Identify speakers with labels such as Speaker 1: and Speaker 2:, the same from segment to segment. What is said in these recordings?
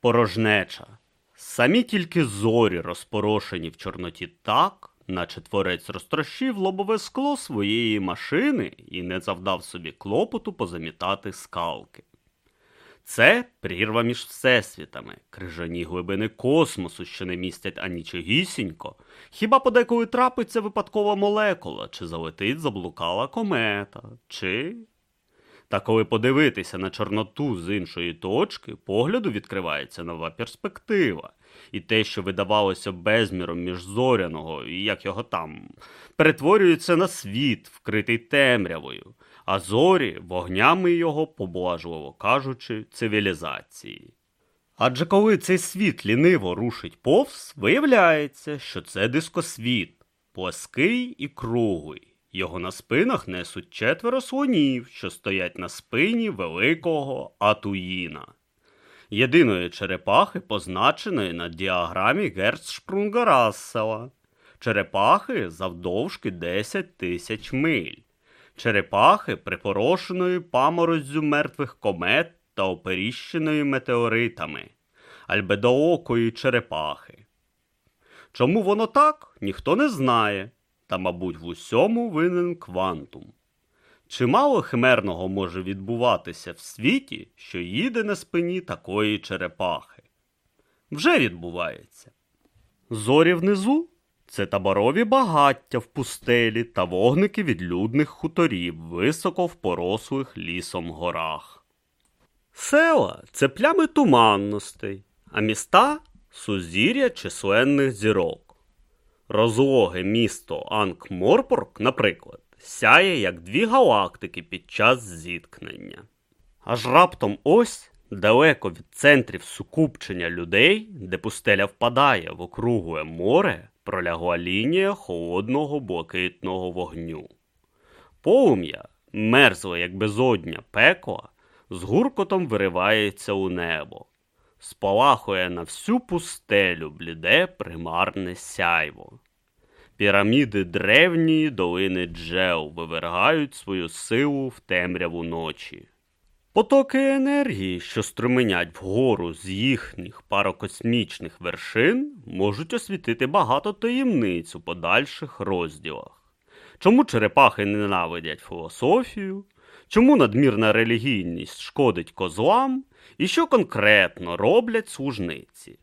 Speaker 1: порожнеча. Самі тільки зорі розпорошені в Чорноті так, наче творець розтрощив лобове скло своєї машини і не завдав собі клопоту позамітати скалки. Це прірва між всесвітами, крижані глибини космосу, що не містять анічогісінько, хіба подеколи трапиться випадкова молекула, чи залетить заблукала комета, чи. Та коли подивитися на Чорноту з іншої точки, погляду відкривається нова перспектива, і те, що видавалося безміром міжзоряного, і як його там, перетворюється на світ, вкритий темрявою, а зорі вогнями його, поблажливо кажучи, цивілізації. Адже коли цей світ ліниво рушить повз, виявляється, що це дискосвіт, плаский і круглий. Його на спинах несуть четверо слонів, що стоять на спині великого Атуїна. Єдиної черепахи, позначеної на діаграмі Герцшпрунга Рассела. Черепахи завдовжки 10 тисяч миль. Черепахи, припорошеної памороззю мертвих комет та оперіщеної метеоритами, альбедоокої черепахи. Чому воно так, ніхто не знає, та, мабуть, в усьому винен квантум. Чимало химерного може відбуватися в світі, що їде на спині такої черепахи. Вже відбувається. Зорі внизу це таборові багаття в пустелі та вогники відлюдних хуторів, високо в порослих лісом горах. Села це плями туманностей, а міста сузір'я численних зірок. Розлоге місто Анкморпорк, наприклад, сяє як дві галактики під час зіткнення. Аж раптом ось, далеко від центрів сукупчення людей, де пустеля впадає в округле море, пролягла лінія холодного блакитного вогню. Полум'я, мерзле, як безодня пекла, з гуркотом виривається у небо, спалахує на всю пустелю бліде примарне сяйво. Піраміди древньої долини джел вивергають свою силу в темряву ночі. Потоки енергії, що струменять вгору з їхніх парокосмічних вершин, можуть освітити багато таємниць у подальших розділах. Чому черепахи ненавидять філософію, чому надмірна релігійність шкодить козлам, і що конкретно роблять служниці?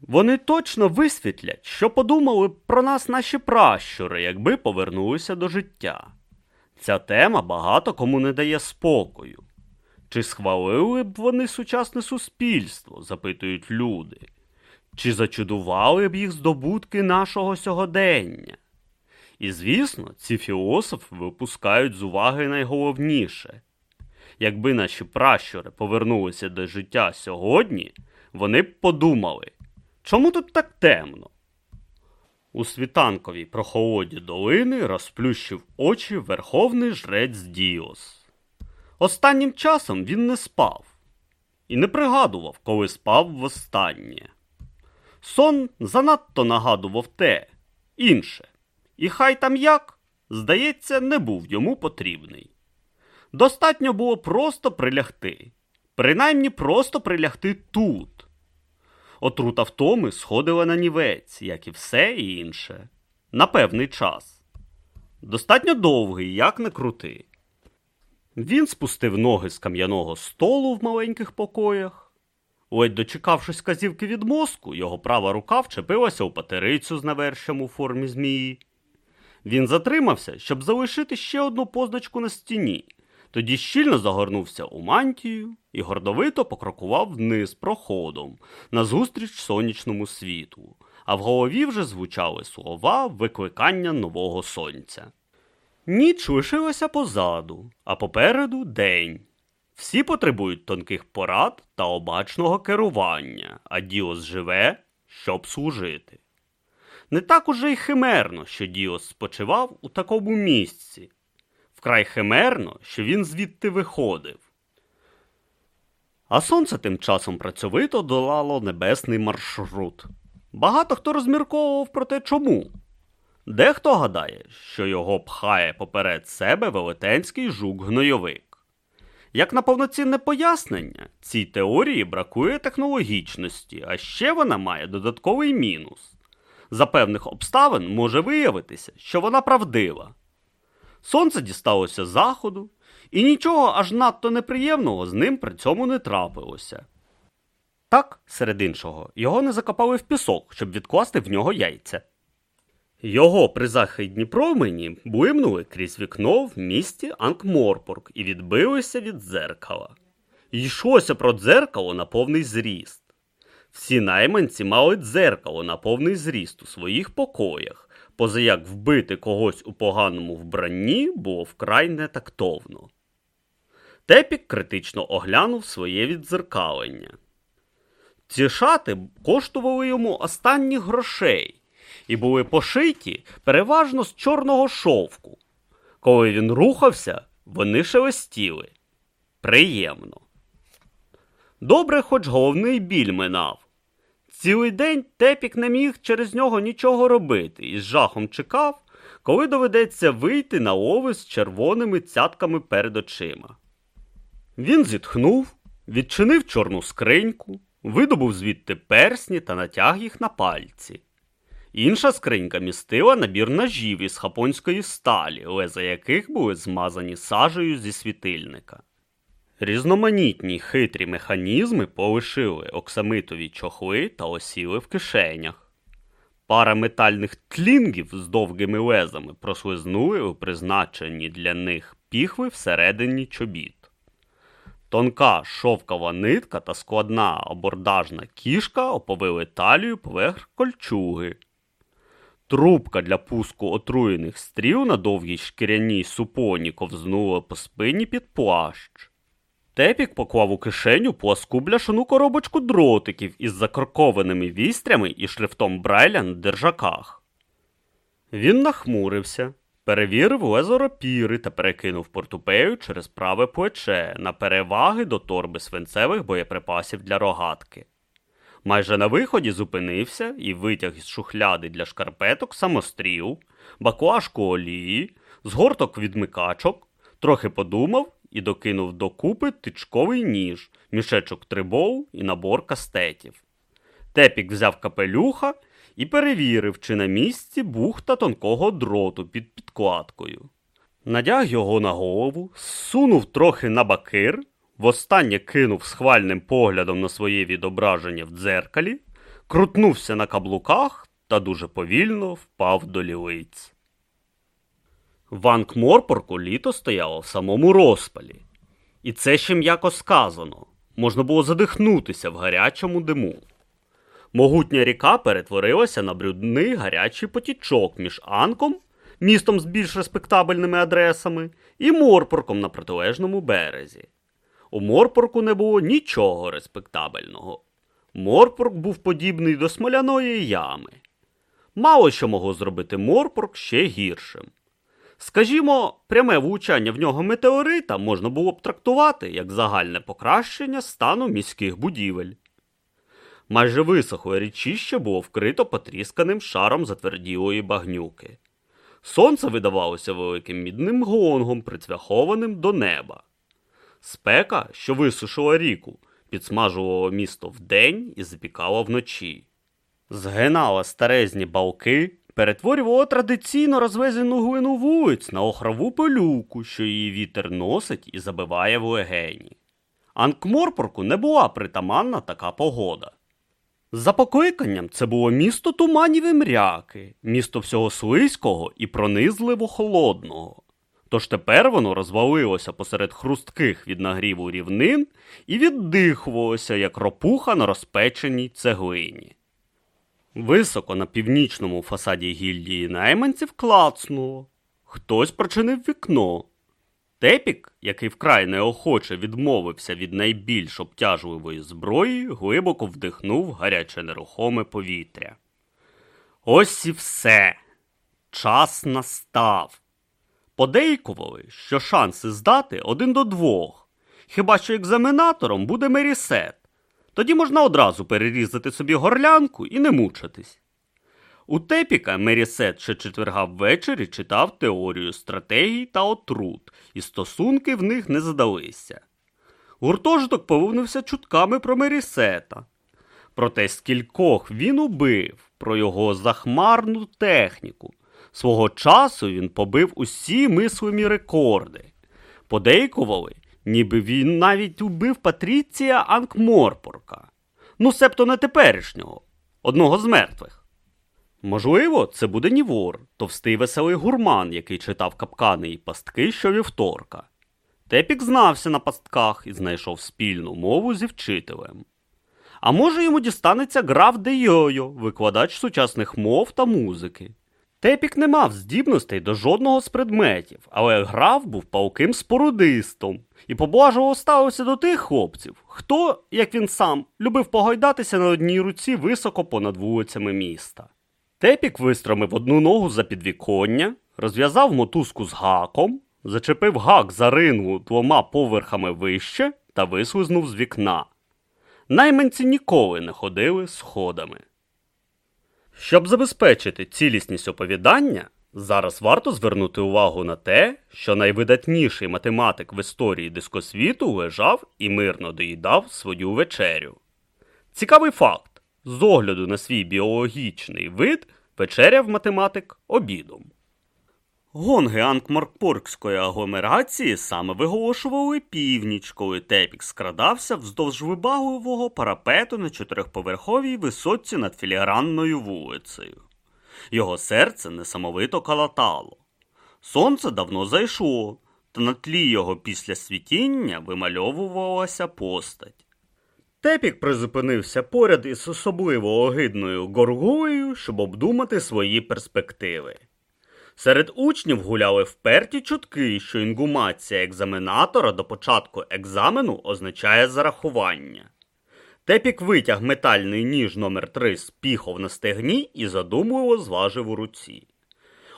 Speaker 1: Вони точно висвітлять, що подумали б про нас наші пращури, якби повернулися до життя. Ця тема багато кому не дає спокою. Чи схвалили б вони сучасне суспільство, запитують люди, чи зачудували б їх здобутки нашого сьогодення? І, звісно, ці філософи випускають з уваги найголовніше. Якби наші пращури повернулися до життя сьогодні, вони б подумали, чому тут так темно? У світанковій прохолоді долини розплющив очі верховний жрець Діос. Останнім часом він не спав і не пригадував, коли спав востаннє. Сон занадто нагадував те, інше, і хай там як, здається, не був йому потрібний. Достатньо було просто прилягти, принаймні просто прилягти тут. Отрута втоми сходила на нівець, як і все інше, на певний час. Достатньо довгий, як не крути. Він спустив ноги з кам'яного столу в маленьких покоях. Ледь дочекавшись казівки від мозку, його права рука вчепилася у патерицю з навершем у формі змії. Він затримався, щоб залишити ще одну позначку на стіні, тоді щільно загорнувся у мантію і гордовито покрокував вниз проходом назустріч сонячному світу, а в голові вже звучали слова викликання нового сонця. Ніч лишилася позаду, а попереду день. Всі потребують тонких порад та обачного керування, а Діос живе, щоб служити. Не так уже й химерно, що Діос спочивав у такому місці, вкрай химерно, що він звідти виходив. А сонце тим часом працьовито долало небесний маршрут. Багато хто розмірковував про те, чому. Дехто гадає, що його пхає поперед себе велетенський жук-гнойовик. Як на повноцінне пояснення, цій теорії бракує технологічності, а ще вона має додатковий мінус. За певних обставин може виявитися, що вона правдива. Сонце дісталося заходу, і нічого аж надто неприємного з ним при цьому не трапилося. Так, серед іншого, його не закопали в пісок, щоб відкласти в нього яйця. Його призахідні промені блимнули крізь вікно в місті Анкморпорк і відбилися від дзеркала. Йшлося про дзеркало на повний зріст. Всі найманці мали дзеркало на повний зріст у своїх покоях, поза як вбити когось у поганому вбранні було вкрай нетактовно. Тепік критично оглянув своє віддзеркалення. Ці шати коштували йому останніх грошей і були пошиті переважно з чорного шовку. Коли він рухався, вони шелестіли. Приємно. Добре, хоч головний біль минав. Цілий день Тепік не міг через нього нічого робити і з жахом чекав, коли доведеться вийти на лови з червоними цятками перед очима. Він зітхнув, відчинив чорну скриньку, видобув звідти персні та натяг їх на пальці. Інша скринька містила набір ножів із хапонської сталі, леза яких були змазані сажею зі світильника. Різноманітні хитрі механізми полишили оксамитові чохли та осіли в кишенях. Пара метальних тлінгів з довгими лезами прослизнули у призначенні для них піхви всередині чобіт. Тонка шовкова нитка та складна абордажна кішка оповили талію поверх кольчуги. Трубка для пуску отруєних стріл на довгій шкіряній супоні ковзнула по спині під плащ. Тепік поклав у кишеню пласку бляшану коробочку дротиків із закоркованими вістрями і шрифтом Брайля на держаках. Він нахмурився, перевірив лезо рапіри та перекинув портупею через праве плече на переваги до торби свинцевих боєприпасів для рогатки. Майже на виході зупинився і витяг із шухляди для шкарпеток самостріл, баклажку олії, згорток відмикачок, трохи подумав і докинув докупи тичковий ніж, мішечок трибов і набор кастетів. Тепік взяв капелюха і перевірив, чи на місці бухта тонкого дроту під підкладкою. Надяг його на голову, сунув трохи на бакир, востаннє кинув схвальним поглядом на своє відображення в дзеркалі, крутнувся на каблуках та дуже повільно впав до лілиць. В Анкморпорку літо стояло в самому розпалі. І це ще м'яко сказано можна було задихнутися в гарячому диму. Могутня ріка перетворилася на брудний гарячий потічок між Анком, містом з більш респектабельними адресами, і Морпорком на протилежному березі. У Морпорку не було нічого респектабельного. Морпорк був подібний до смоляної ями. Мало що могло зробити Морпорк ще гіршим. Скажімо, пряме влучання в нього метеорита можна було б трактувати як загальне покращення стану міських будівель. Майже висохле річище було вкрито потрісканим шаром затверділої багнюки. Сонце видавалося великим мідним гонгом, прицвяхованим до неба. Спека, що висушила ріку, підсмажувала місто вдень і запікала вночі. Згинала старезні балки, перетворювала традиційно розвезену глину вулиць на охрову пилюку, що її вітер носить і забиває в легені. Анкморпорку не була притаманна така погода. За покликанням це було місто туманів і мряки, місто всього слизького і пронизливо холодного. Тож тепер воно розвалилося посеред хрустких від нагріву рівнин і віддихувалося, як ропуха на розпеченій цеглині. Високо на північному фасаді гільдії найманців клацнуло. Хтось прочинив вікно. Тепік, який вкрай неохоче відмовився від найбільш обтяжливої зброї, глибоко вдихнув гаряче нерухоме повітря. Ось і все. Час настав. Подейкували, що шанси здати один до двох. Хіба що екзаменатором буде Мерісет. Тоді можна одразу перерізати собі горлянку і не мучитись. У Тепіка Мерісет ще четверга ввечері читав теорію стратегій та отрут, і стосунки в них не задалися. Гуртожиток повинився чутками про Мерісета. Про те, скількох він убив, про його захмарну техніку. Свого часу він побив усі мислимі рекорди. Подейкували, ніби він навіть убив Патріція Анкморпорка. Ну, себто не теперішнього, одного з мертвих. Можливо, це буде Нівор, товстий веселий гурман, який читав капкани і пастки щовівторка. Тепік знався на пастках і знайшов спільну мову зі вчителем. А може йому дістанеться граф Де викладач сучасних мов та музики. Тепік не мав здібностей до жодного з предметів, але граф був палким спорудистом і поблажливо ставився до тих хлопців, хто, як він сам, любив погойдатися на одній руці високо понад вулицями міста. Тепік вистромив одну ногу за підвіконня, розв'язав мотузку з гаком, зачепив гак за рингу двома поверхами вище та вислизнув з вікна. Найманці ніколи не ходили сходами. Щоб забезпечити цілісність оповідання, зараз варто звернути увагу на те, що найвидатніший математик в історії дискосвіту лежав і мирно доїдав свою вечерю. Цікавий факт: з огляду на свій біологічний вид вечеряв математик обідом. Гонги Анкмарпоркської агломерації саме виголошували північ, коли Тепік скрадався вздовж вибагливого парапету на чотирьохповерховій висотці над філігранною вулицею. Його серце несамовито калатало. Сонце давно зайшло, та на тлі його після світіння вимальовувалася постать. Тепік призупинився поряд із особливо огидною горгулею, щоб обдумати свої перспективи. Серед учнів гуляли вперті чутки, що інгумація екзаменатора до початку екзамену означає зарахування. Тепік витяг метальний ніж номер 3 з піхов на стегні і задумливо зважив у руці.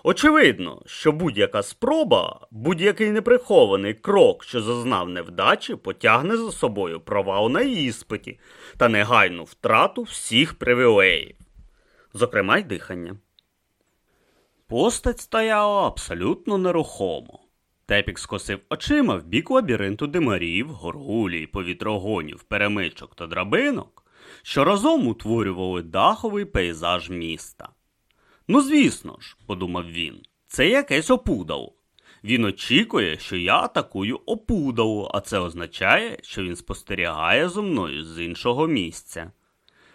Speaker 1: Очевидно, що будь-яка спроба, будь-який неприхований крок, що зазнав невдачі, потягне за собою провал на іспиті та негайну втрату всіх привілеїв, зокрема й дихання. Постать стояла абсолютно нерухомо. Тепік скосив очима в бік лабіринту димарів, горгулій, повітрогонів, перемичок та драбинок, що разом утворювали даховий пейзаж міста. Ну, звісно ж, подумав він, це якесь опудало. Він очікує, що я атакую опудало, а це означає, що він спостерігає зо мною з іншого місця.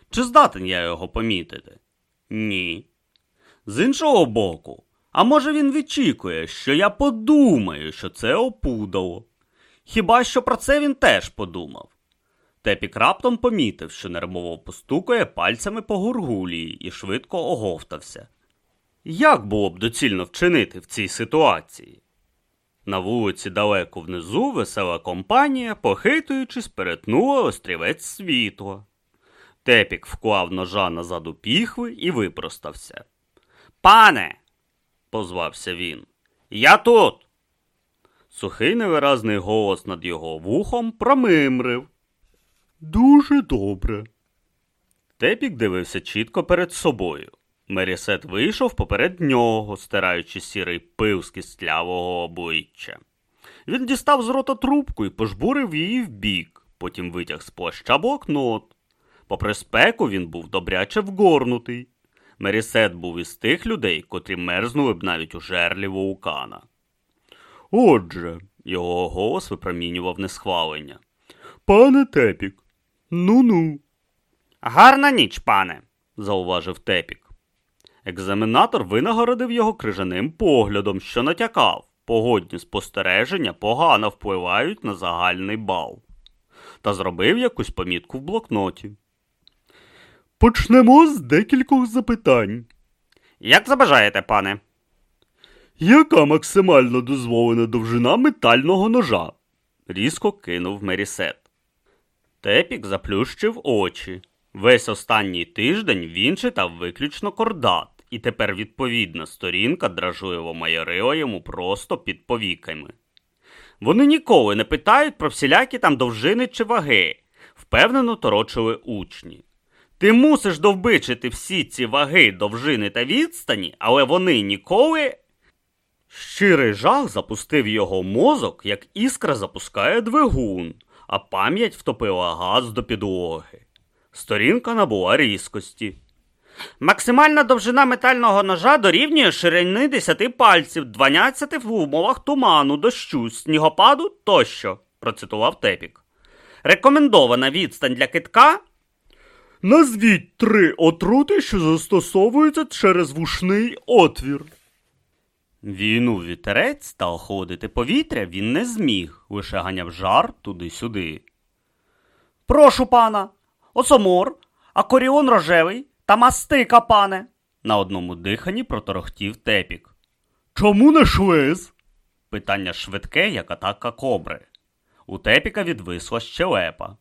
Speaker 1: Чи здатен я його помітити? Ні. З іншого боку, а може він відчікує, що я подумаю, що це опудало. Хіба що про це він теж подумав. Тепік раптом помітив, що нервово постукає пальцями по гургулії і швидко оговтався. Як було б доцільно вчинити в цій ситуації? На вулиці далеко внизу весела компанія, похитуючись, перетнула острівець світла. Тепік вклав ножа назаду піхви і випростався. Пане, позвався він. Я тут. Сухий невиразний голос над його вухом промимрив. Дуже добре. Тепік дивився чітко перед собою. Мерісет вийшов поперед нього, стираючи сірий пил з кістлявого обличчя. Він дістав з рота трубку і пожбурив її вбік, потім витяг з плаща блокнот. Попри спеку, він був добряче вгорнутий. Мерісет був із тих людей, котрі мерзнули б навіть у жерлі вулкана. Отже, його голос випромінював несхвалення. Пане Тепік, ну ну. Гарна ніч, пане, зауважив Тепік. Екзаменатор винагородив його крижаним поглядом, що натякав, погодні спостереження погано впливають на загальний бал, та зробив якусь помітку в блокноті. Почнемо з декількох запитань. Як забажаєте, пане? Яка максимально дозволена довжина метального ножа? різко кинув Мерісет. Тепік заплющив очі. Весь останній тиждень він читав виключно кордат, і тепер відповідна сторінка дражливо майорила йому просто під повіками. Вони ніколи не питають про всілякі там довжини чи ваги, впевнено торочили учні. Ти мусиш довбичити всі ці ваги, довжини та відстані, але вони ніколи. Щирий жах запустив його мозок, як іскра запускає двигун, а пам'ять втопила газ до підлоги. Сторінка набула різкості. Максимальна довжина метального ножа дорівнює ширини 10 пальців, 12 в умовах туману, дощу, снігопаду тощо, процитував Тепік. Рекомендована відстань для китка. Назвіть три отрути, що застосовуються через вушний отвір. Війну вітерець та охолодити повітря він не зміг, лише ганяв жар туди-сюди. Прошу пана, осомор, акоріон рожевий та мастика, пане. На одному диханні проторохтів тепік. Чому не швиз? Питання швидке, як атака кобри. У тепіка відвисла щелепа.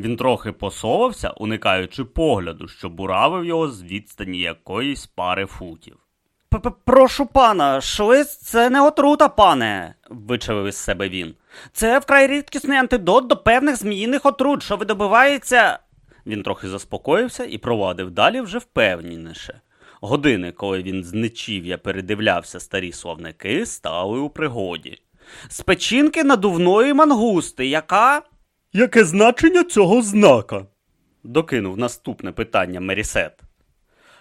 Speaker 1: Він трохи посовався, уникаючи погляду, що буравив його з відстані якоїсь пари футів. Прошу пана, швиз це не отрута, пане, вичавив із себе він. Це вкрай рідкісний антидот до певних зміїних отрут, що видобувається. Він трохи заспокоївся і провадив далі вже впевненіше. Години, коли він з нечів'я передивлявся старі словники, стали у пригоді. З печінки надувної мангусти, яка. Яке значення цього знака? докинув наступне питання Мерісет.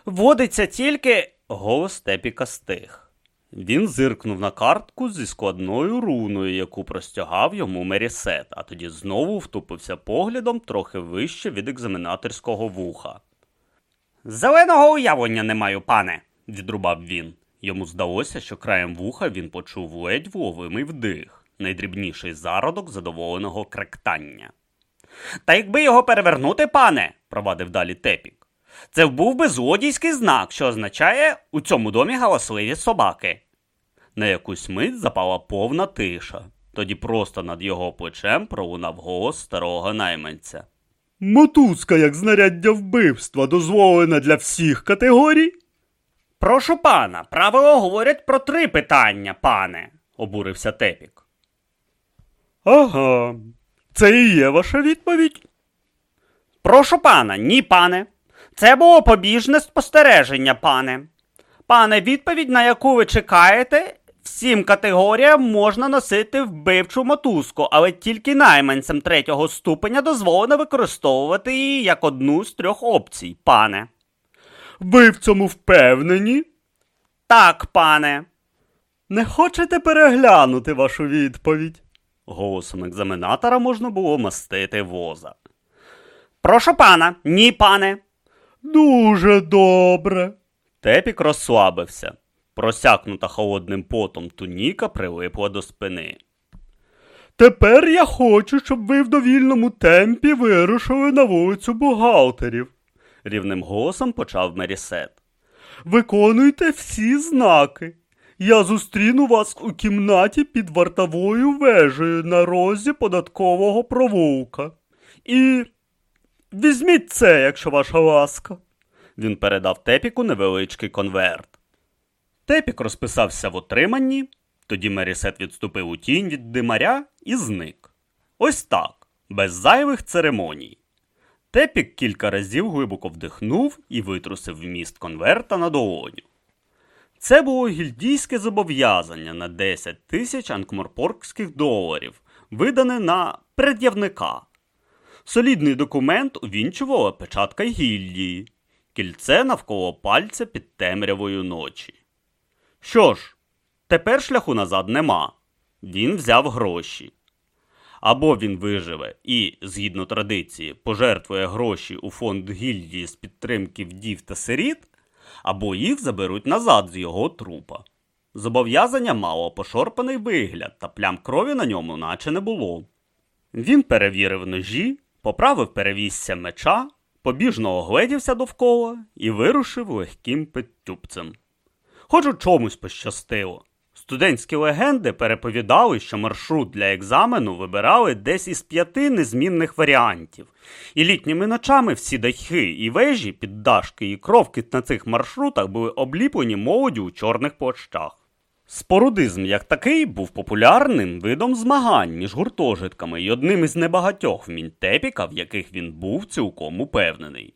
Speaker 1: Водиться тільки. Голос Тепіка стих. Він зиркнув на картку зі складною руною, яку простягав йому Мерісет, а тоді знову втупився поглядом трохи вище від екзаменаторського вуха. Зеленого уявлення не маю, пане, відрубав він. Йому здалося, що краєм вуха він почув ледь вловимий вдих, найдрібніший зародок задоволеного кректання. Та якби його перевернути, пане, провадив далі Тепік, це був би злодійський знак, що означає у цьому домі галасливі собаки. На якусь мить запала повна тиша, тоді просто над його плечем пролунав голос старого найманця.
Speaker 2: Мотузка як знаряддя вбивства дозволена для всіх категорій?
Speaker 1: Прошу пана, правила говорять про три питання, пане, обурився Тепік.
Speaker 2: Ага. Це і є ваша відповідь?
Speaker 1: Прошу пана, ні, пане. Це було побіжне спостереження, пане. Пане, відповідь, на яку ви чекаєте, всім категоріям можна носити вбивчу мотузку, але тільки найманцям третього ступеня дозволено використовувати її як одну з трьох опцій, пане.
Speaker 2: Ви в цьому впевнені?
Speaker 1: Так, пане.
Speaker 2: Не хочете переглянути вашу відповідь?
Speaker 1: Голосом екзаменатора можна було мастити воза. Прошу пана, ні, пане.
Speaker 2: Дуже добре.
Speaker 1: Тепік розслабився. Просякнута холодним потом туніка прилипла до спини.
Speaker 2: Тепер я хочу, щоб ви в довільному темпі вирушили на вулицю бухгалтерів.
Speaker 1: рівним голосом почав Мерісет.
Speaker 2: Виконуйте всі знаки. Я зустріну вас у кімнаті під вартовою вежею на розі податкового провулка. І візьміть це, якщо ваша ласка.
Speaker 1: Він передав Тепіку невеличкий конверт. Тепік розписався в отриманні, тоді Мерісет відступив у тінь від димаря і зник. Ось так, без зайвих церемоній. Тепік кілька разів глибоко вдихнув і витрусив вміст конверта на долоню. Це було гільдійське зобов'язання на 10 тисяч анкморпоркських доларів, видане на пред'явника. Солідний документ увінчувала печатка гільдії, кільце навколо пальця під темрявою ночі. Що ж, тепер шляху назад нема. Він взяв гроші. Або він виживе і, згідно традиції, пожертвує гроші у фонд гільдії з підтримки вдів та сиріт, або їх заберуть назад з його трупа. Зобов'язання мало пошорпаний вигляд, та плям крові на ньому наче не було. Він перевірив ножі, поправив перевісся меча, побіжно огледівся довкола і вирушив легким петтюбцем. Хоч у чомусь пощастило. Студентські легенди переповідали, що маршрут для екзамену вибирали десь із п'яти незмінних варіантів, і літніми ночами всі дахи і вежі, піддашки і кровки на цих маршрутах були обліплені молоддю у чорних плащах. Спорудизм як такий був популярним видом змагань між гуртожитками і одним із небагатьох вмінь Тепіка, в яких він був цілком упевнений.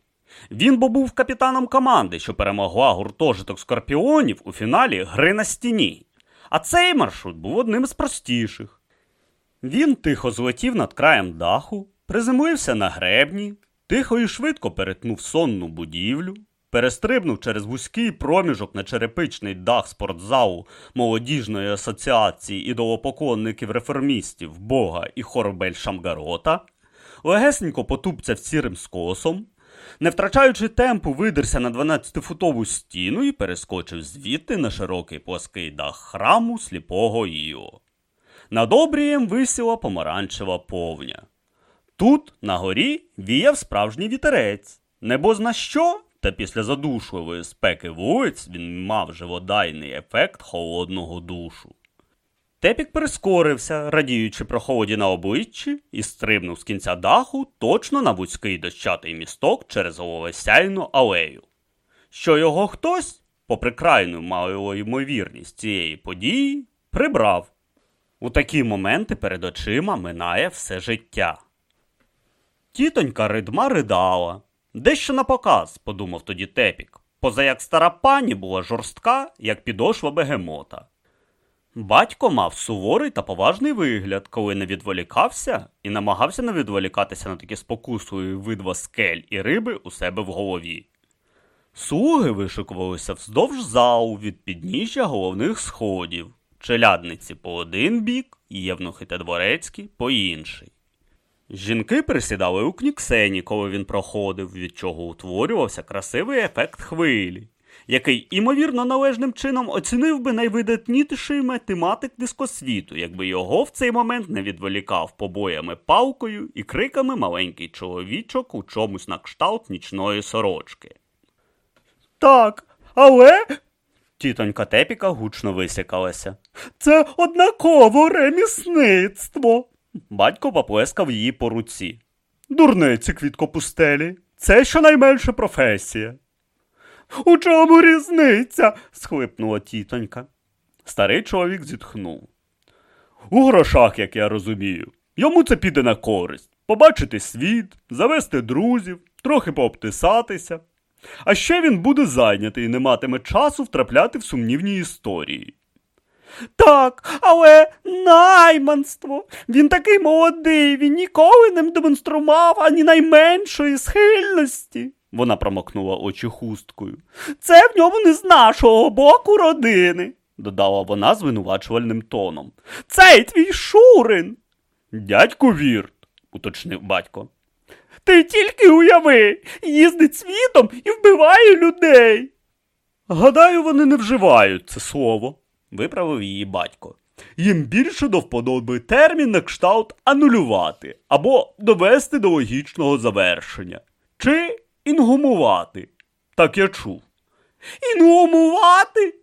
Speaker 1: Він бо був капітаном команди, що перемогла гуртожиток скорпіонів у фіналі гри на стіні. А цей маршрут був одним з простіших.
Speaker 2: Він тихо злетів над краєм даху, приземлився на гребні, тихо і швидко перетнув сонну будівлю, перестрибнув через вузький проміжок на черепичний дах спортзалу молодіжної асоціації ідолопоклонників реформістів Бога і Хорбель Шамгарота, легесенько потупцяв сірим скосом, не втрачаючи темпу, видерся на 12-футову стіну і перескочив звідти на широкий плоский дах храму сліпого Іо. Над обрієм висіла помаранчева повня. Тут, на горі, віяв справжній вітерець. Небо зна що, та після задушливої спеки вулиць він мав живодайний ефект холодного душу. Тепік прискорився, радіючи про холоді на обличчі, і стрибнув з кінця даху точно на вузький дощатий місток через головесяйну алею. Що його хтось, попри крайну малу ймовірність цієї події, прибрав. У такі моменти перед очима минає все життя. Тітонька ридма ридала. Дещо на показ, подумав тоді Тепік, поза як стара пані була жорстка, як підошва бегемота. Батько мав суворий та поважний вигляд, коли не відволікався і намагався не відволікатися на такі спокусливі видва скель і риби у себе в голові. Слуги вишикувалися вздовж залу від підніжжя головних сходів, челядниці по один бік, євнухи та дворецькі по інший. Жінки присідали у кніксені, коли він проходив, від чого утворювався красивий ефект хвилі, який, імовірно, належним чином оцінив би найвидатніший математик дискосвіту, якби його в цей момент не відволікав побоями палкою і криками маленький чоловічок у чомусь на кшталт нічної сорочки. Так, але. Тітонька Тепіка гучно висякалася. Це однаково ремісництво. Батько поплескав її по руці. Дурниці, квіткопустелі. Це щонайменше професія. У чому різниця? схлипнула тітонька. Старий чоловік зітхнув. У грошах, як я розумію. Йому це піде на користь. Побачити світ, завести друзів, трохи пообтисатися. А ще він буде зайнятий і не матиме часу втрапляти в сумнівні історії. Так, але найманство. Він такий молодий, він ніколи не демонстрував ані найменшої схильності. Вона промокнула очі хусткою. Це в ньому не з нашого боку родини, додала вона звинувачувальним тоном. Цей твій Шурин. Дядько Вірт, уточнив батько. Ти тільки уяви, їздить світом і вбиває людей. Гадаю, вони не вживають це слово, виправив її батько. Їм більше до вподоби термін на кшталт анулювати або довести до логічного завершення. Чи інгумувати. Так я чув. Інгумувати?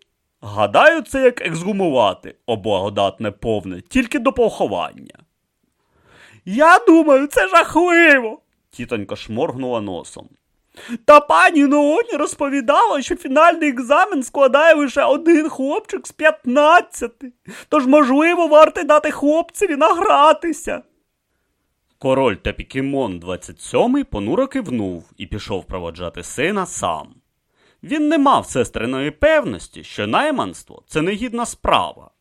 Speaker 2: Гадаю, це як ексгумувати, о благодатне повне, тільки до поховання. Я думаю, це жахливо. Тітонька шморгнула носом. Та пані Nooні розповідала, що фінальний екзамен складає лише один хлопчик з 15. Тож, можливо, варто дати хлопцеві награтися. Король та Пікімон 27 понуро кивнув і пішов проводжати сина сам. Він не мав сестриної певності, що найманство це негідна справа.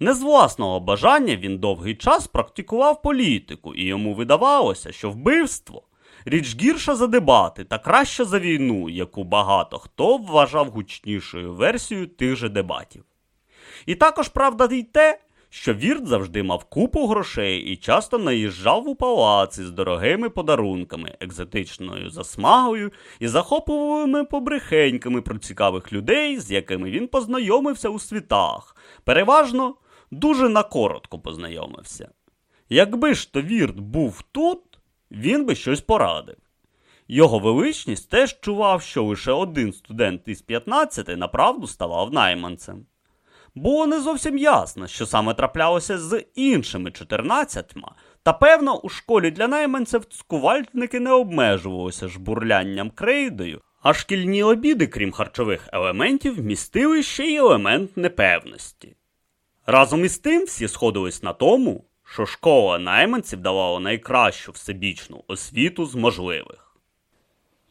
Speaker 2: Не з власного бажання він довгий час практикував політику, і йому видавалося, що вбивство річ гірша за дебати та краще за війну, яку багато хто вважав гучнішою версією тих же дебатів. І також правда й те, що Вірт завжди мав купу грошей і часто наїжджав у палаці з дорогими подарунками, екзотичною засмагою і захопливими побрехеньками про цікавих людей, з якими він познайомився у світах. Переважно дуже накоротко познайомився. Якби ж то Вірт був тут, він би щось порадив. Його величність теж чував, що лише один студент із 15 направду ставав найманцем. Було не зовсім ясно, що саме траплялося з іншими 14, та певно, у школі для найманців цкувальники не обмежувалися жбурлянням крейдою, а шкільні обіди, крім харчових елементів, містили ще й елемент непевності. Разом із тим всі сходились на тому, що школа найманців давала найкращу всебічну освіту з можливих.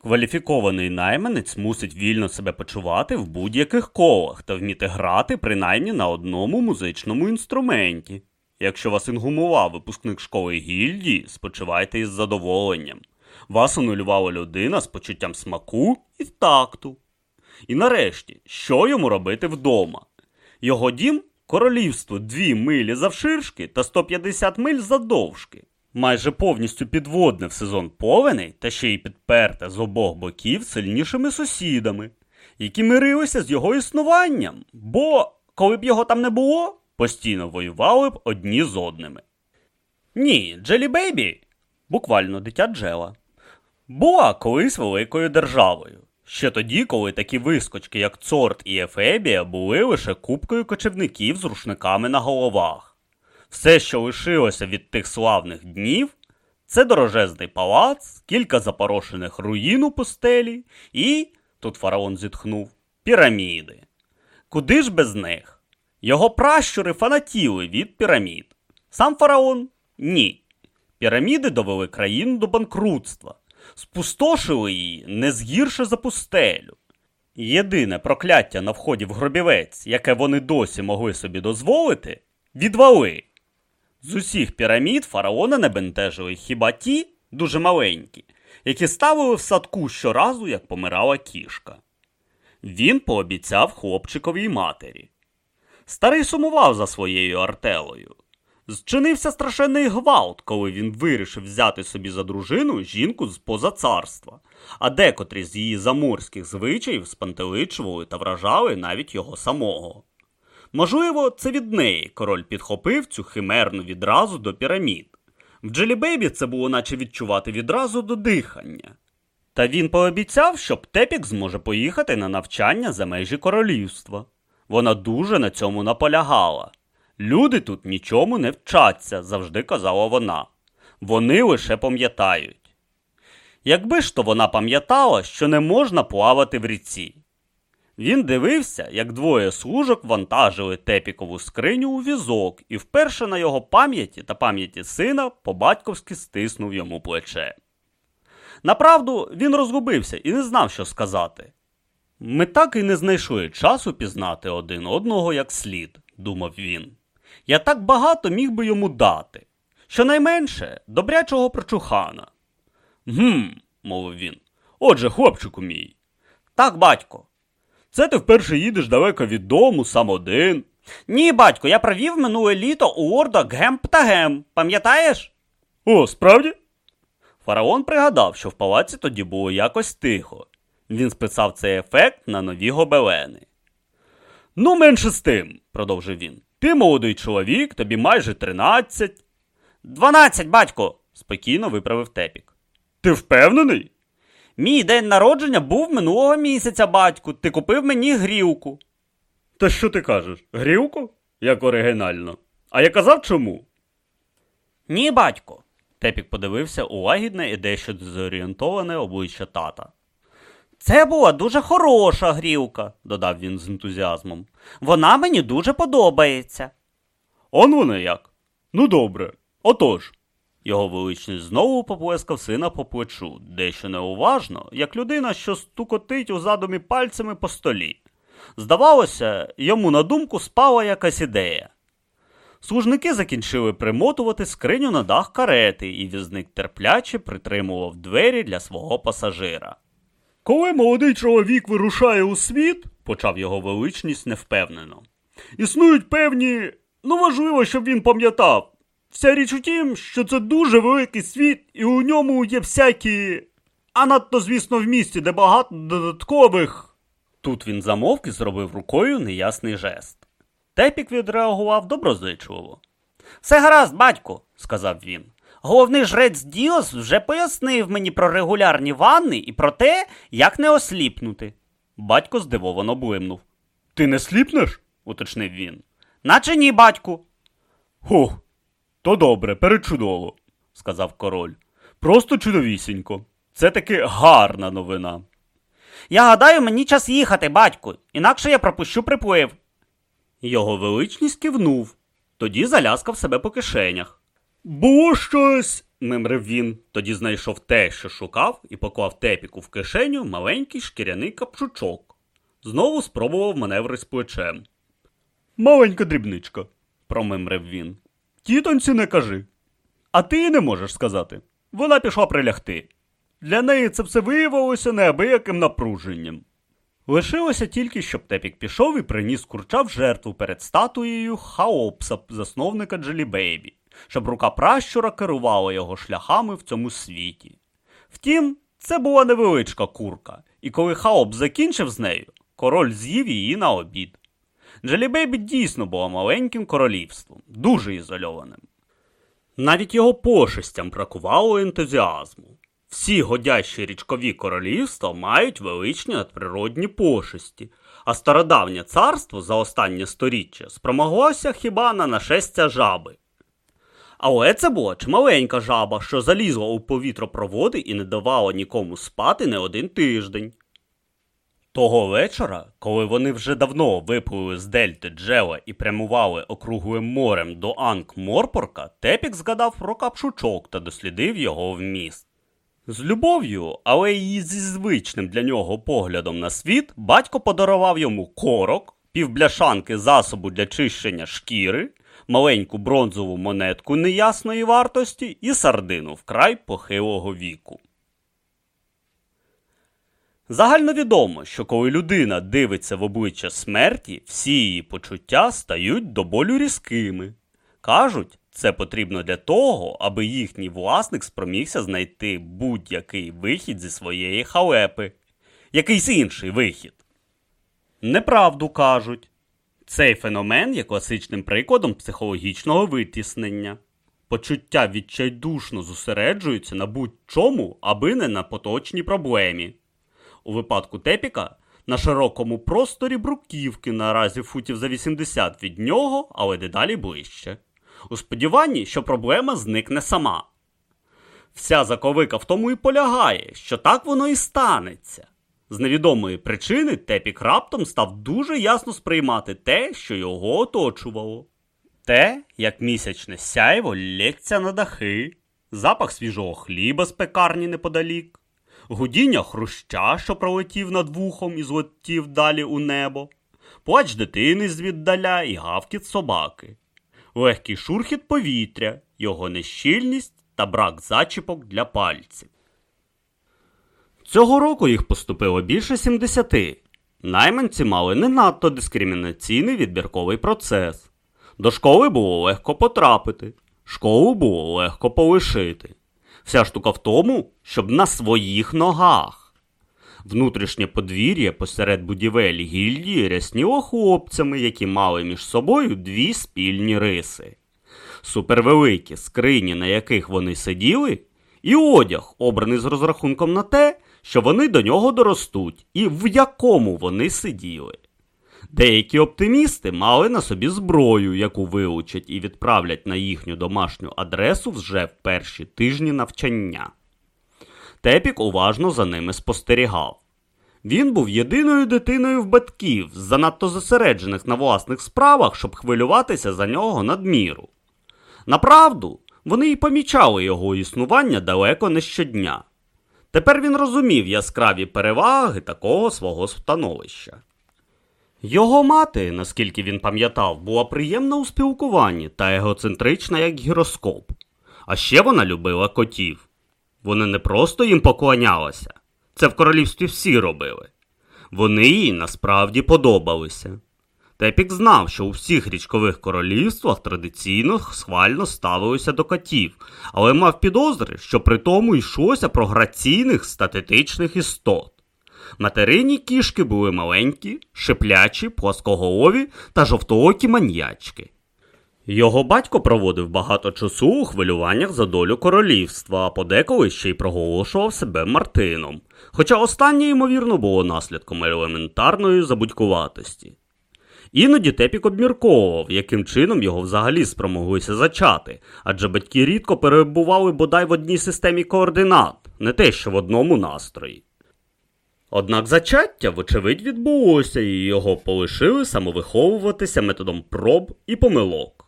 Speaker 2: Кваліфікований найманець мусить вільно себе почувати в будь-яких колах та вміти грати принаймні на одному музичному інструменті.
Speaker 1: Якщо вас інгумував випускник школи гільдії, спочивайте із задоволенням. Вас анулювала людина з почуттям смаку і такту. І нарешті, що йому робити вдома? Його дім королівство дві милі завширшки та 150 миль завдовжки. Майже повністю підводне в сезон повеней та ще й підперте з обох боків сильнішими сусідами, які мирилися з його існуванням, бо, коли б його там не було, постійно воювали б одні з одними. Ні, Джелі Бейбі, буквально дитя Джела, була колись великою державою. Ще тоді, коли такі вискочки, як Цорт і Ефебія, були лише купкою кочівників з рушниками на головах. Все, що лишилося від тих славних днів, це дорожезний палац, кілька запорошених руїн у пустелі і, тут фараон зітхнув, піраміди. Куди ж без них? Його пращури фанатіли від пірамід. Сам фараон ні. Піраміди довели країну до банкрутства, спустошили її не згірше за пустелю. Єдине прокляття на вході в гробівець, яке вони досі могли собі дозволити, відвали. З усіх пірамід фараона не бентежили хіба ті, дуже маленькі, які ставили в садку щоразу, як помирала кішка. Він пообіцяв хлопчиковій матері. Старий сумував за своєю артелою. Зчинився страшенний гвалт, коли він вирішив взяти собі за дружину жінку з поза царства, а декотрі з її заморських звичаїв спантеличували та вражали навіть його самого. Можливо, це від неї король підхопив цю химерну відразу до пірамід. В Джелібейбі це було наче відчувати відразу до дихання. Та він пообіцяв, що Птепік зможе поїхати на навчання за межі королівства. Вона дуже на цьому наполягала. Люди тут нічому не вчаться, завжди казала вона. Вони лише пам'ятають. Якби ж то вона пам'ятала, що не можна плавати в ріці. Він дивився, як двоє служок вантажили тепікову скриню у візок, і вперше на його пам'яті та пам'яті сина по-батьковськи стиснув йому плече. Направду, він розгубився і не знав, що сказати. Ми так і не знайшли часу пізнати один одного як слід, думав він. Я так багато міг би йому дати. Щонайменше добрячого прочухана. Гм, мовив він. Отже, хлопчику мій. Так, батько. Це ти вперше їдеш далеко від дому, сам один. Ні, батько, я провів минуле літо у Ордо Гемп та Гем, пам'ятаєш? О, справді? Фараон пригадав, що в палаці тоді було якось тихо. Він списав цей ефект на нові гобелени. Ну, менше з тим, продовжив він. Ти молодий чоловік, тобі майже тринадцять. Дванадцять, батько, спокійно виправив тепік. Ти впевнений? Мій день народження був минулого місяця, батьку. Ти купив мені грілку. Та що ти кажеш? Грілку? Як оригінально. А я казав чому? Ні, батько. Тепік подивився у лагідне і дещо дезорієнтоване обличчя тата. Це була дуже хороша грілка, додав він з ентузіазмом. Вона мені дуже подобається. Он воно як? Ну добре. Отож. Його величність знову поплескав сина по плечу, дещо неуважно, як людина, що стукотить у задумі пальцями по столі. Здавалося, йому на думку спала якась ідея. Служники закінчили примотувати скриню на дах карети, і візник терпляче притримував двері для свого пасажира. Коли молодий чоловік вирушає у світ, почав його величність невпевнено. Існують певні, ну важливо, щоб він пам'ятав. Вся річ у тім, що це дуже великий світ, і у ньому є всякі. А надто, звісно, в місті, де багато додаткових. Тут він замовк і зробив рукою неясний жест. Тепік відреагував доброзичливо. Все гаразд, батько, сказав він. Головний жрець Діос вже пояснив мені про регулярні ванни і про те, як не осліпнути. Батько здивовано блимнув. Ти не сліпнеш? уточнив він. Наче ні, батьку. Хух, то добре, перечудово, сказав король. Просто чудовісінько. Це таки гарна новина. Я гадаю, мені час їхати, батьку, інакше я пропущу приплив. Його величність кивнув, тоді заляскав себе по кишенях. Було щось, мимрив він, тоді знайшов те, що шукав, і поклав тепіку в кишеню маленький шкіряний капшучок. Знову спробував маневри з плечем. Маленька дрібничка, промимрив він.
Speaker 2: Тітонці не кажи. А ти не можеш сказати. Вона пішла прилягти. Для неї це все виявилося неабияким напруженням. Лишилося тільки, щоб Тепік пішов і приніс курча в жертву перед статуєю Хаопса, засновника Джелібейбі, щоб рука пращура керувала його шляхами в цьому світі. Втім, це була невеличка курка, і коли Хаоп закінчив з нею, король з'їв її на обід. Джелібейбі дійсно було маленьким королівством, дуже ізольованим. Навіть його пошестям бракувало ентузіазму. Всі годящі річкові королівства мають величні надприродні пошесті, а стародавнє царство за останнє сторіччя спромоглося хіба на нашестя жаби. Але це була чималенька жаба, що залізла у повітропроводи і не давала нікому спати не один тиждень. Того вечора, коли вони вже давно виплили з дельти Джела і прямували округлим морем до Анк-Морпорка, Тепік згадав про капшучок та дослідив його вміст. З любов'ю, але й зі звичним для нього поглядом на світ, батько подарував йому корок, півбляшанки засобу для чищення шкіри, маленьку бронзову монетку неясної вартості і сардину вкрай похилого віку. Загальновідомо, що коли людина дивиться в обличчя смерті, всі її почуття стають до болю різкими. Кажуть, це потрібно для того, аби їхній власник спромігся знайти будь-який вихід зі своєї халепи, якийсь інший вихід. Неправду кажуть. Цей феномен є класичним прикладом психологічного витіснення. Почуття відчайдушно зосереджуються на будь-чому, аби не на поточній проблемі. У випадку Тепіка на широкому просторі бруківки наразі футів за 80 від нього, але дедалі ближче. У сподіванні, що проблема зникне сама. Вся заковика в тому і полягає, що так воно і станеться. З невідомої причини Тепік раптом став дуже ясно сприймати те, що його оточувало. Те, як місячне сяйво лється на дахи, запах свіжого хліба з пекарні неподалік, гудіння хруща, що пролетів над вухом і злетів далі у небо, плач дитини звіддаля і гавкіт собаки, легкий шурхіт повітря, його нещільність та брак зачіпок для пальців. Цього року їх поступило більше 70. Найманці мали не надто дискримінаційний відбірковий процес. До школи було легко потрапити, школу було легко полишити. Вся штука в тому, щоб на своїх ногах. Внутрішнє подвір'я посеред будівель гільдії рясніло хлопцями, які мали між собою дві спільні риси. Супервеликі скрині, на яких вони сиділи, і одяг, обраний з розрахунком на те, що вони до нього доростуть, і в якому вони сиділи. Деякі оптимісти мали на собі зброю, яку вилучать і відправлять на їхню домашню адресу вже в перші тижні навчання. Тепік уважно за ними спостерігав. Він був єдиною дитиною в батьків, занадто зосереджених на власних справах, щоб хвилюватися за нього надміру. Направду, вони й помічали його існування далеко не щодня. Тепер він розумів яскраві переваги такого свого становища. Його мати, наскільки він пам'ятав, була приємна у спілкуванні та егоцентрична як гіроскоп. А ще вона любила котів. Вони не просто їм поклонялися, це в королівстві всі робили. Вони їй насправді подобалися. Тепік знав, що у всіх річкових королівствах традиційно схвально ставилися до котів, але мав підозри, що при тому йшлося про граційних статетичних істот. Материні кішки були маленькі, шиплячі, плоскоголові та жовтоокі маньячки. Його батько проводив багато часу у хвилюваннях за долю королівства, а подеколи ще й проголошував себе Мартином, хоча останнє, ймовірно, було наслідком елементарної забудькуватості. Іноді Тепік обмірковував, яким чином його взагалі спромоглися зачати, адже батьки рідко перебували бодай в одній системі координат, не те що в одному настрої. Однак зачаття, вочевидь, відбулося, і його полишили самовиховуватися методом проб і помилок.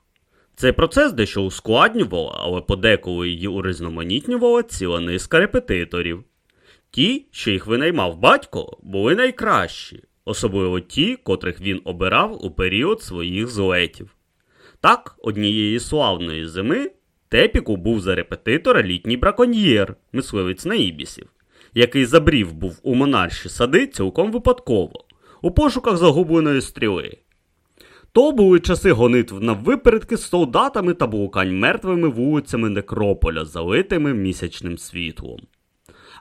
Speaker 2: Цей процес дещо ускладнювала, але подеколи її урізноманітнювала ціла низка репетиторів. Ті, що їх винаймав батько, були найкращі, особливо ті, котрих він обирав у період своїх злетів.
Speaker 1: Так, однієї славної зими Тепіку був за репетитора літній браконьєр, мисливець на ібісів, який забрів був у монарші сади цілком випадково, у пошуках загубленої стріли. То були часи гонитв на випередки з солдатами та блукань мертвими вулицями Некрополя, залитими місячним світлом.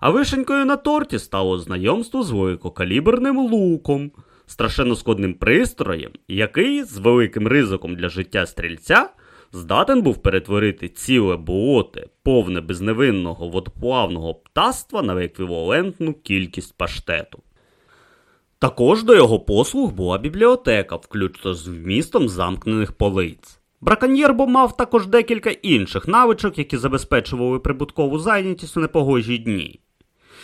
Speaker 1: А вишенькою на торті стало знайомство з великокаліберним луком, страшенно складним пристроєм, який з великим ризиком для життя стрільця здатен був перетворити ціле болоте, повне безневинного водоплавного птаства на еквівалентну кількість паштету. Також до його послуг була бібліотека, включно з вмістом замкнених полиць. Браконьєр бо мав також декілька інших навичок, які забезпечували прибуткову зайнятість у непогожі дні.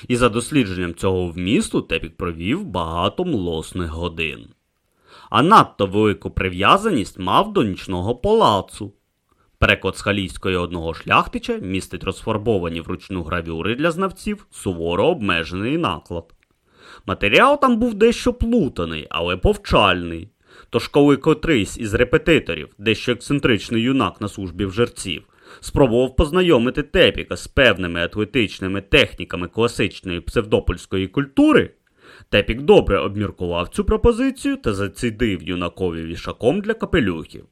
Speaker 1: І за дослідженням цього вмісту Тепік провів багато млосних годин. А надто велику прив'язаність мав до нічного палацу. Переклад з халійської одного шляхтича містить розфарбовані вручну гравюри для знавців, суворо обмежений наклад. Матеріал там був дещо плутаний, але повчальний. Тож, коли котрийсь із репетиторів, дещо ексцентричний юнак на службі в жерців, спробував познайомити Тепіка з певними атлетичними техніками класичної псевдопольської культури, Тепік добре обміркував цю пропозицію та зацідив юнакові вішаком для капелюхів.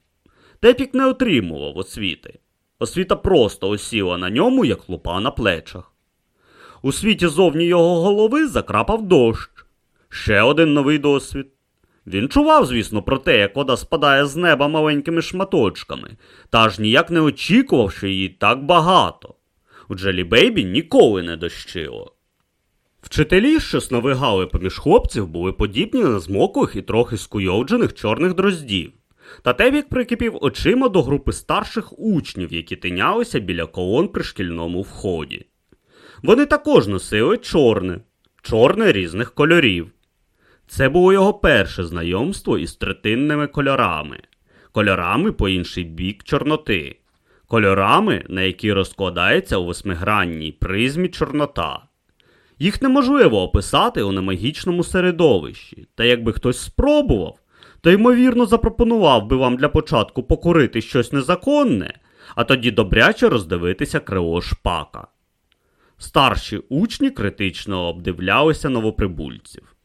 Speaker 1: Тепік не отримував освіти. Освіта просто осіла на ньому, як лупа на плечах. У світі зовні його голови закрапав дощ. Ще один новий досвід. Він чував, звісно, про те, як вода спадає з неба маленькими шматочками, та аж ніяк не очікував, що її так багато. У Джелі Бейбі ніколи не дощило. Вчителі, що сновигали поміж хлопців, були подібні на змоклих і трохи скуйовджених чорних дроздів. Та Тевік прикипів очима до групи старших учнів, які тинялися біля колон при шкільному вході. Вони також носили чорне, чорне різних кольорів. Це було його перше знайомство із третинними кольорами, кольорами по інший бік чорноти, кольорами, на які розкладається у восьмигранній призмі чорнота. Їх неможливо описати у немагічному середовищі, та якби хтось спробував, то ймовірно запропонував би вам для початку покурити щось незаконне, а тоді добряче роздивитися крило шпака. Старші учні критично обдивлялися новоприбульців.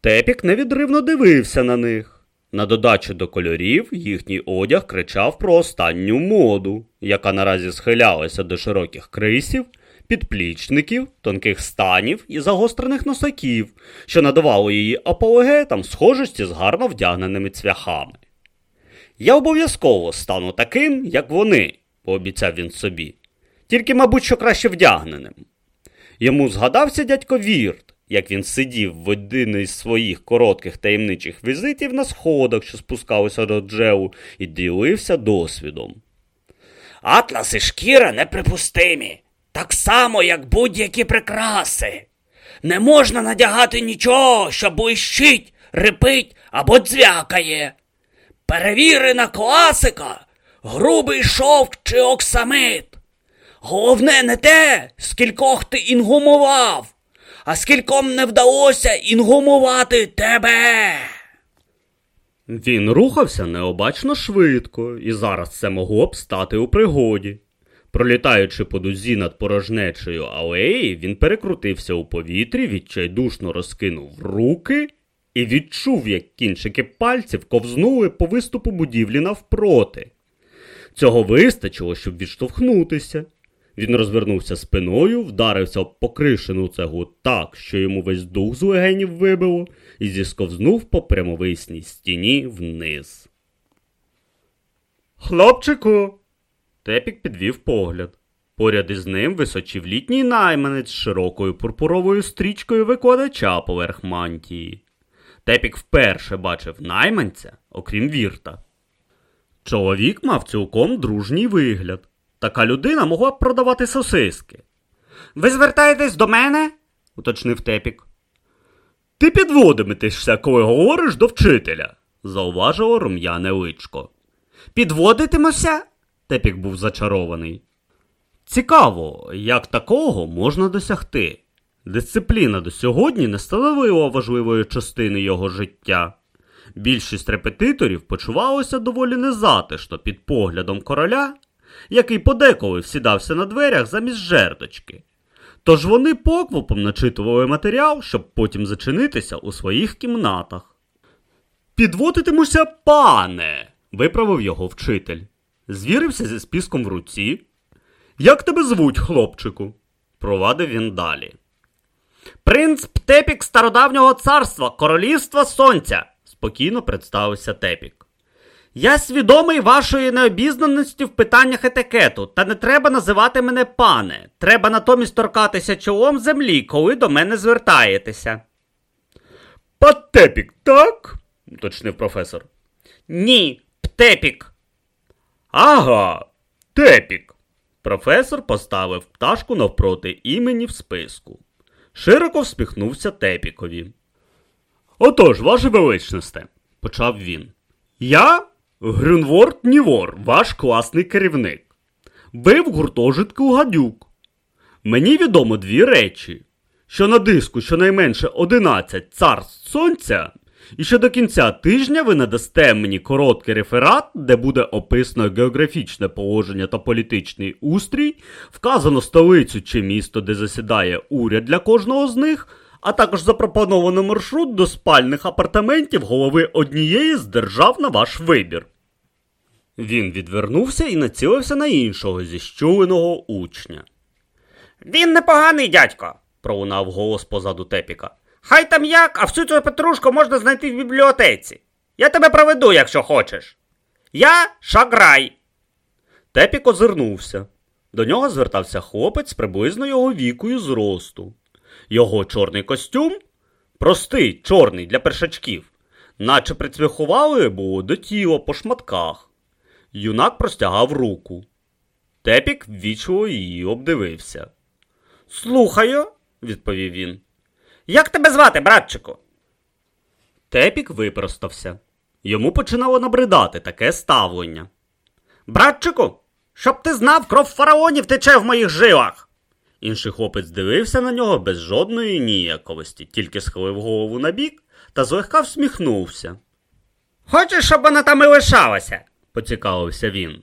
Speaker 1: Тепік невідривно дивився на них. На додачу до кольорів їхній одяг кричав про останню моду, яка наразі схилялася до широких крисів, підплічників, тонких станів і загострених носаків, що надавало її апологетам схожості з гарно вдягненими цвяхами. Я обов'язково стану таким, як вони, пообіцяв він собі, тільки, мабуть, що краще вдягненим. Йому згадався дядько Вірт, як він сидів в один із своїх коротких таємничих візитів на сходах, що спускалися до Джеу, і ділився досвідом.
Speaker 3: Атлас і шкіра неприпустимі, так само, як будь-які прикраси. Не можна надягати нічого, що блищить, рипить або дзвякає. Перевірена класика, грубий шовк чи оксамит. Головне не те, скількох ти інгумував, а скільком не вдалося інгумувати тебе.
Speaker 1: Він рухався необачно швидко, і зараз це могло б стати у пригоді. Пролітаючи по дузі над порожнечею алеї, він перекрутився у повітрі, відчайдушно розкинув руки і відчув, як кінчики пальців ковзнули по виступу будівлі навпроти. Цього вистачило, щоб відштовхнутися. Він розвернувся спиною, вдарився об покришену цеглу так, що йому весь дух з легенів вибило, і зісковзнув по прямовисній стіні вниз. Хлопчику. Тепік підвів погляд. Поряд із ним височив літній найманець з широкою пурпуровою стрічкою викладача поверх мантії. Тепік вперше бачив найманця, окрім вірта. Чоловік мав цілком дружній вигляд. Така людина могла б продавати сосиски. Ви звертаєтесь до мене? уточнив Тепік. Ти підводитимешся, коли говориш до вчителя, зауважило рум'яне личко. Підводитимося? Тепік був зачарований. Цікаво, як такого можна досягти. Дисципліна до сьогодні не становила важливої частини його життя. Більшість репетиторів почувалося доволі незатишно під поглядом короля, який подеколи всідався на дверях замість жердочки. Тож вони поквапом начитували матеріал, щоб потім зачинитися у своїх кімнатах. Підводитимуся, пане, виправив його вчитель. Звірився зі списком в руці. Як тебе звуть, хлопчику? провадив він далі. Принц Птепік стародавнього царства, королівства сонця, спокійно представився Тепік. Я свідомий вашої необізнаності в питаннях етикету, та не треба називати мене пане. Треба натомість торкатися чолом землі, коли до мене звертаєтеся.
Speaker 2: Патепік, так?
Speaker 1: уточнив професор. Ні, Птепік.
Speaker 2: Ага, тепік.
Speaker 1: Професор поставив пташку навпроти імені в списку. Широко всміхнувся Тепікові. Отож, ваше величносте, почав він. Я Грюнворд Нівор, ваш класний керівник. Ви в гуртожитку гадюк. Мені відомо дві речі: що на диску щонайменше 11 царств сонця, і що до кінця тижня ви надасте мені короткий реферат, де буде описано географічне положення та політичний устрій, вказано столицю чи місто, де засідає уряд для кожного з них, а також запропоновано маршрут до спальних апартаментів голови однієї з держав на ваш вибір. Він відвернувся і націлився на іншого зіщуленого учня.
Speaker 3: Він непоганий дядько.
Speaker 1: пролунав голос позаду тепіка.
Speaker 3: Хай там як, а всю цю петрушку можна знайти в бібліотеці. Я тебе проведу, якщо хочеш. Я шаграй.
Speaker 1: Тепік озирнувся. До нього звертався хлопець приблизно його віку і зросту. Його чорний костюм простий, чорний для першачків, наче прицвяхували було до тіла по шматках. Юнак простягав руку. Тепік ввічливо її обдивився.
Speaker 3: Слухаю,
Speaker 1: відповів він.
Speaker 3: Як тебе звати, братчику?
Speaker 1: Тепік випростався. Йому починало набридати таке ставлення.
Speaker 3: Братчику, щоб ти знав, кров фараонів тече в моїх жилах.
Speaker 1: Інший хлопець дивився на нього без жодної ніяковості, тільки схилив голову набік та злегка всміхнувся.
Speaker 3: Хочеш, щоб вона там і лишалася?
Speaker 1: поцікавився він.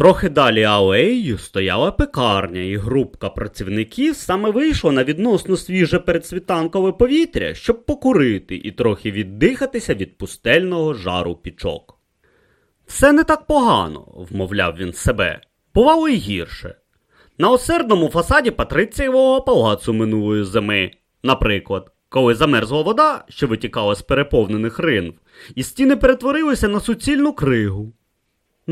Speaker 1: Трохи далі алеєю стояла пекарня, і групка працівників саме вийшла на відносно свіже передсвітанкове повітря, щоб покурити і трохи віддихатися від пустельного жару пічок. Все не так погано, вмовляв він себе. Бувало й гірше. На осердному фасаді Патрицієвого палацу минулої зими, наприклад, коли замерзла вода, що витікала з переповнених ринв, і стіни перетворилися на суцільну кригу.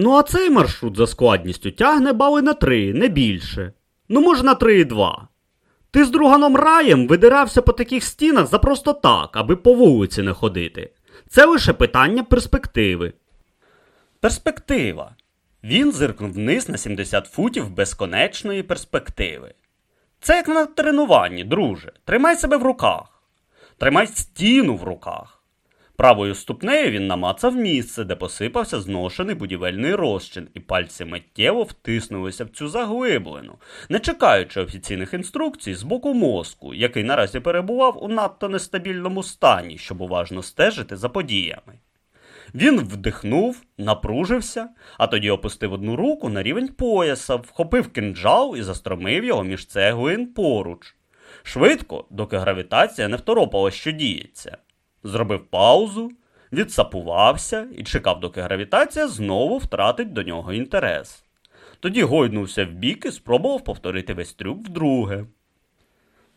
Speaker 1: Ну, а цей маршрут за складністю тягне бали на три, не більше. Ну, може, на три і два. Ти з друганом раєм видирався по таких стінах за просто так, аби по вулиці не ходити. Це лише питання перспективи. Перспектива. Він зиркнув вниз на 70 футів безконечної перспективи. Це як на тренуванні, друже. Тримай себе в руках. Тримай стіну в руках. Правою ступнею він намацав місце, де посипався зношений будівельний розчин, і пальці миттєво втиснулися в цю заглиблину, не чекаючи офіційних інструкцій з боку мозку, який наразі перебував у надто нестабільному стані, щоб уважно стежити за подіями. Він вдихнув, напружився, а тоді опустив одну руку на рівень пояса, вхопив кинджал і застромив його між цеглин поруч. Швидко, доки гравітація не второпала, що діється. Зробив паузу, відсапувався і чекав, доки гравітація знову втратить до нього інтерес. Тоді гойнувся вбік і спробував повторити весь трюк вдруге.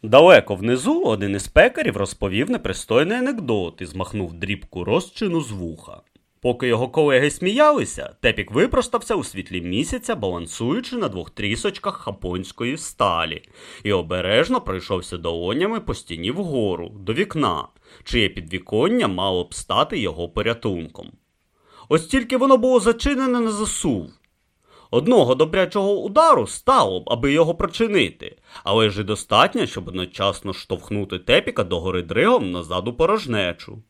Speaker 1: Далеко внизу один із пекарів розповів непристойний анекдот і змахнув дрібку розчину з вуха. Поки його колеги сміялися, тепік випростався у світлі місяця, балансуючи на двох трісочках хапонської сталі, і обережно пройшовся долонями по стіні вгору, до вікна, чиє підвіконня мало б стати його порятунком. Ось тільки воно було зачинене на засув. Одного добрячого удару стало б, аби його прочинити, але ж і достатньо, щоб одночасно штовхнути тепіка до гори дригом назад у порожнечу.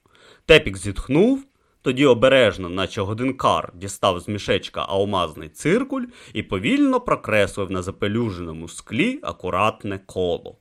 Speaker 1: Тепік зітхнув, тоді обережно, наче годинкар, дістав з мішечка алмазний циркуль і повільно прокреслив на запелюженому склі акуратне коло.